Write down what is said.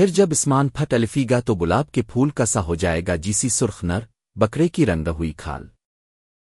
پھر جب اسمان پھٹ الفی گا تو گلاب کے پھول کا سا ہو جائے گا جیسی سرخ نر، بکرے کی رنگ ہوئی کھال۔